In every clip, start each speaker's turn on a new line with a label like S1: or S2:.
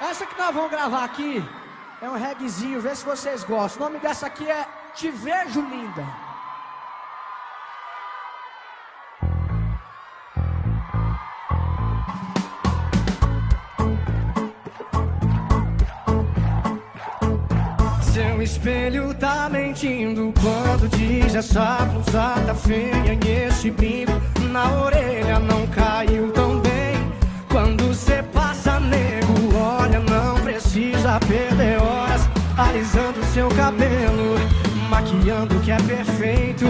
S1: Essa que nós vamos gravar aqui é um reggaezinho, vê se vocês gostam. O nome dessa aqui é Te Vejo Linda. Seu espelho tá mentindo quando diz essa blusa tá feia e esse brinco na orelha perder horas alisando seu cabelo, maquiando o que é perfeito.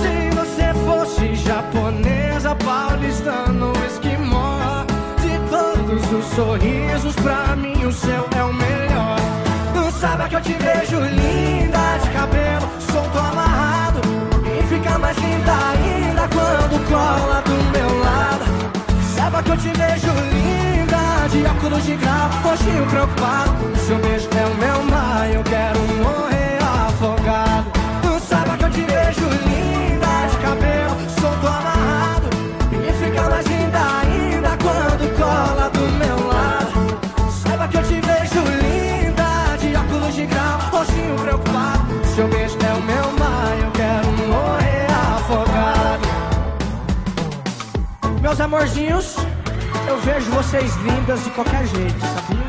S1: Se você fosse japonesa, paulistano, esquimó, de todos os sorrisos, pra mim o seu é o melhor. Saiba que eu te vejo linda, de cabelo solto amarrado, e fica mais linda ainda quando cola do meu lado. Saiba que eu te vejo linda, de óculos de grau, roxinho preocupado. Seu beijo é o meu mar, eu quero morrer afogado. Saiba que eu te vejo linda, de cabelo solto amarrado, e fica mais linda ainda quando cola do meu lado. Saiba que eu te vejo linda, de óculos de grau, roxinho preocupado. Seu beijo é o meu mar, eu quero morrer afogado. Meus amorzinhos, eu vejo vocês lindas de qualquer jeito, sabia?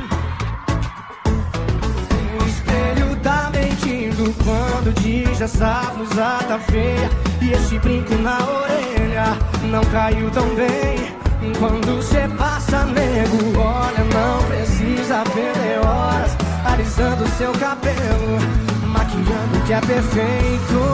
S1: O espelho tá mentindo quando diz essa blusa tá feia E esse brinco na orelha não caiu tão bem Quando cê passa nego, olha, não precisa perder horas Alisando seu cabelo, maquiando o que é perfeito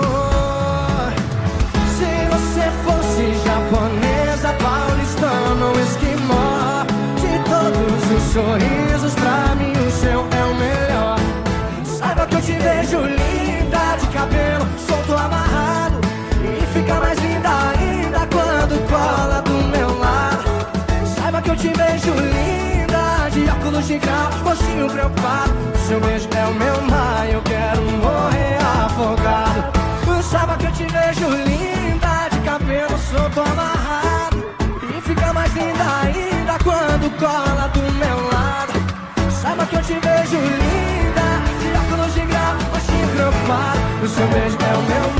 S1: grau, rostinho preocupado. Seu beijo é o meu mar, eu quero morrer afogado. Saiba que eu te vejo linda, de cabelo solto amarrado. E fica mais linda ainda quando cola do meu lado. Saiba que eu te vejo linda, de óculos de grau, roxinho preocupado. O seu beijo é o meu mar,